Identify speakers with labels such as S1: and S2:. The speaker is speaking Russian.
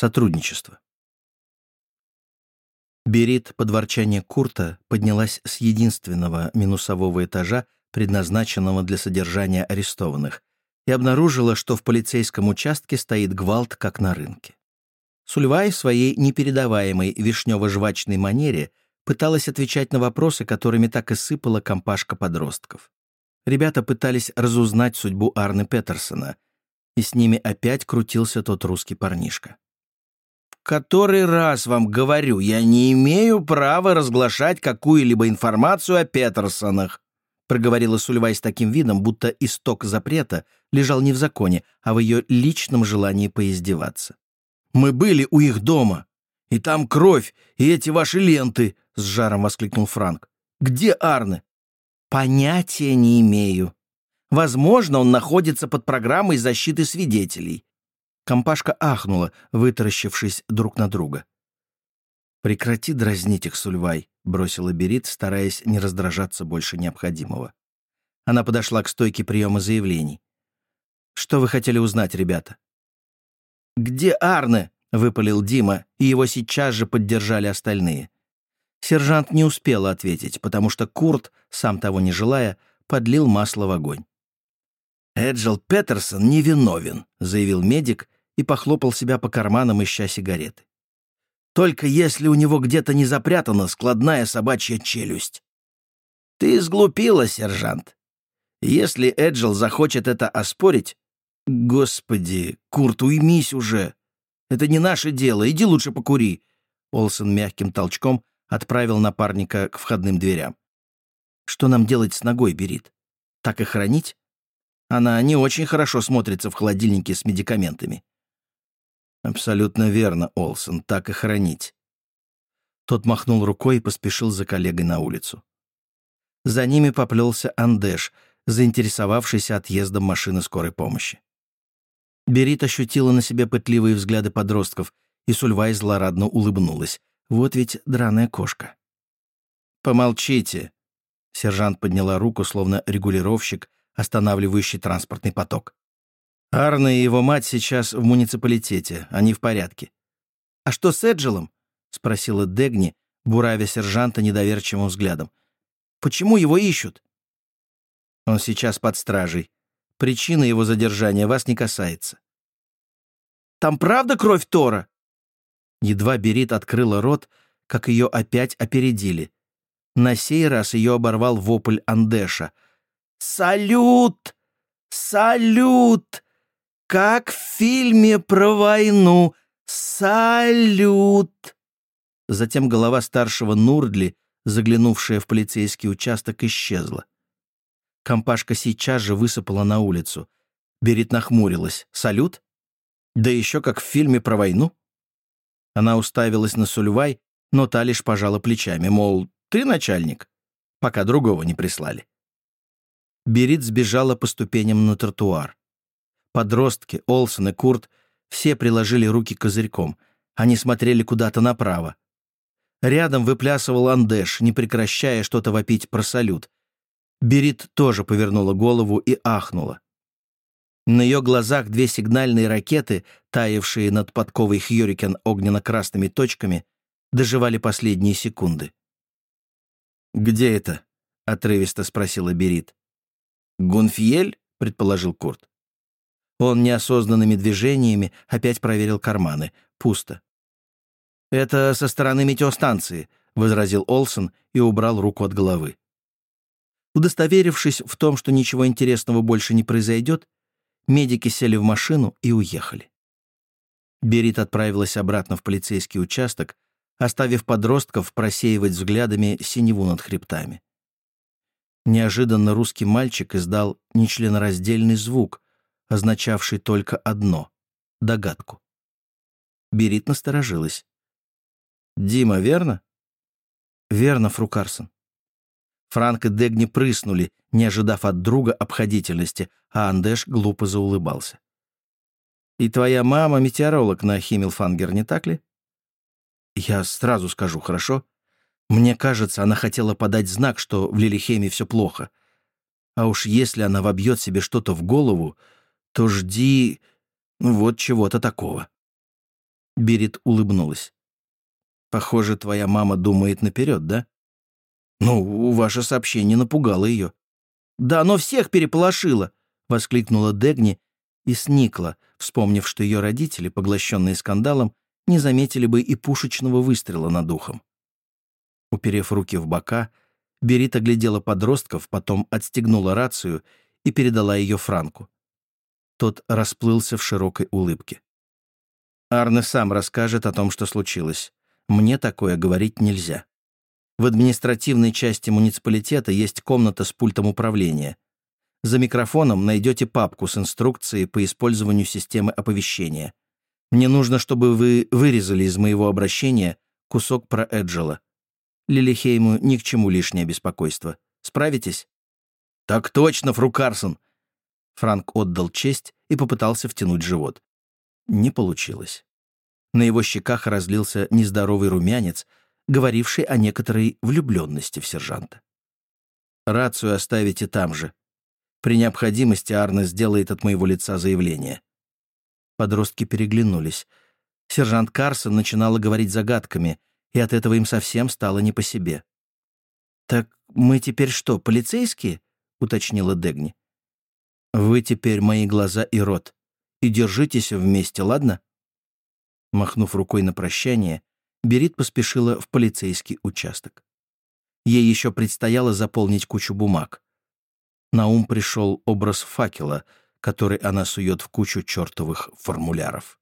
S1: Сотрудничество. Берит под ворчание Курта поднялась с единственного минусового этажа, предназначенного для содержания арестованных, и обнаружила, что в полицейском участке стоит гвалт, как на рынке. Сульвай в своей непередаваемой вишнево-жвачной манере пыталась отвечать на вопросы, которыми так и сыпала компашка подростков. Ребята пытались разузнать судьбу Арны Петерсона, и с ними опять крутился тот русский парнишка.
S2: «Который раз вам говорю, я не имею права разглашать какую-либо информацию о Петерсонах», проговорила Сульвай с таким видом, будто исток запрета лежал не в законе, а в ее личном желании поиздеваться. «Мы были у их дома, и там кровь, и эти ваши ленты», — с жаром воскликнул Франк. «Где Арне?» «Понятия не имею. Возможно, он находится под программой защиты свидетелей». Компашка ахнула, вытаращившись друг на друга. «Прекрати дразнить их, Сульвай», — бросила Берит, стараясь не раздражаться больше необходимого. Она подошла к стойке приема заявлений. «Что вы хотели узнать, ребята?» «Где Арне?» — выпалил Дима, и его сейчас же поддержали остальные. Сержант не успел ответить, потому что Курт, сам того не желая, подлил масло в огонь. «Эджил Петерсон невиновен», — заявил медик и похлопал себя по карманам, ища сигареты. «Только если у него где-то не запрятана складная собачья челюсть». «Ты сглупила, сержант. Если Эджил захочет это оспорить...» «Господи, Курт, уймись уже. Это не наше дело, иди лучше покури». Олсен мягким толчком отправил напарника к входным дверям. «Что нам делать с ногой, Берит? Так и хранить? Она не очень хорошо смотрится в холодильнике с медикаментами». «Абсолютно верно, Олсен, так и хранить». Тот махнул рукой и поспешил за коллегой на улицу. За ними поплелся Андеш, заинтересовавшийся отъездом машины скорой помощи. Берит ощутила на себе пытливые взгляды подростков, и Сульвай злорадно улыбнулась. Вот ведь драная кошка. «Помолчите!» Сержант подняла руку, словно регулировщик, останавливающий транспортный поток. «Арна и его мать сейчас в муниципалитете, они в порядке». «А что с Эджилом?» — спросила Дегни, буравя сержанта недоверчивым взглядом. «Почему его ищут?» «Он сейчас под стражей. Причина его задержания вас не касается». «Там правда кровь Тора?» Едва Берит открыла рот, как ее опять опередили. На сей раз ее оборвал вопль Андеша. «Салют! Салют! Как в фильме про войну! Салют!» Затем голова старшего Нурдли, заглянувшая в полицейский участок, исчезла. Компашка сейчас же высыпала на улицу. Берит нахмурилась. «Салют? Да еще как в фильме про войну?» Она уставилась на Сульвай, но та лишь пожала плечами, мол, ты начальник, пока другого не прислали. Берит сбежала по ступеням на тротуар. Подростки, Олсон и Курт, все приложили руки козырьком. Они смотрели куда-то направо. Рядом выплясывал Андеш, не прекращая что-то вопить про салют. Берит тоже повернула голову и ахнула. На ее глазах две сигнальные ракеты, таявшие над подковой Хьюрикен огненно-красными точками, доживали последние секунды. «Где это?» — отрывисто спросила Берит. «Гунфиель?» — предположил Курт. Он неосознанными движениями опять проверил карманы. Пусто. «Это со стороны метеостанции», — возразил Олсон и убрал руку от головы. Удостоверившись в том, что ничего интересного больше не произойдет, Медики сели в машину и уехали. Берит отправилась обратно в полицейский участок, оставив подростков просеивать взглядами синеву над хребтами. Неожиданно русский мальчик издал нечленораздельный звук, означавший только одно — догадку. Берит насторожилась. «Дима, верно?» «Верно, фру Карсон». Франк и Дегни прыснули, не ожидав от друга обходительности, а Андеш глупо заулыбался. «И твоя мама метеоролог на Химмелфангер, не так ли?» «Я сразу скажу, хорошо? Мне кажется, она хотела подать знак, что в Лилихеме все плохо. А уж если она вобьет себе что-то в голову, то жди... ну вот чего-то такого».
S1: Берит улыбнулась. «Похоже, твоя мама думает наперед, да?» «Ну, ваше сообщение напугало ее». «Да оно всех переполошило!» — воскликнула Дегни и сникла, вспомнив, что ее родители, поглощенные скандалом, не заметили бы и пушечного выстрела над ухом. Уперев руки в бока, Берит оглядела подростков, потом отстегнула рацию и передала ее Франку. Тот расплылся в широкой улыбке. «Арне сам расскажет о том, что случилось. Мне такое говорить нельзя. В административной части муниципалитета есть комната с пультом управления. За микрофоном найдете папку с инструкцией по использованию системы оповещения. Мне нужно, чтобы вы вырезали из моего обращения кусок про Эджела. Лилихейму ни к чему лишнее беспокойство. Справитесь?» «Так точно, фру Карсон!» Франк отдал честь и попытался втянуть живот. Не получилось. На его щеках разлился нездоровый румянец, говоривший о некоторой влюбленности в сержанта. «Рацию оставите там же. При необходимости Арна сделает от моего лица заявление». Подростки переглянулись. Сержант Карсон начинала говорить загадками, и от этого им совсем стало не по себе. «Так мы теперь что, полицейские?» — уточнила Дегни. «Вы теперь мои глаза и рот. И держитесь вместе, ладно?» Махнув рукой на прощание, Берит поспешила в полицейский участок. Ей еще предстояло заполнить кучу бумаг. На ум пришел образ факела, который она сует в кучу чертовых формуляров.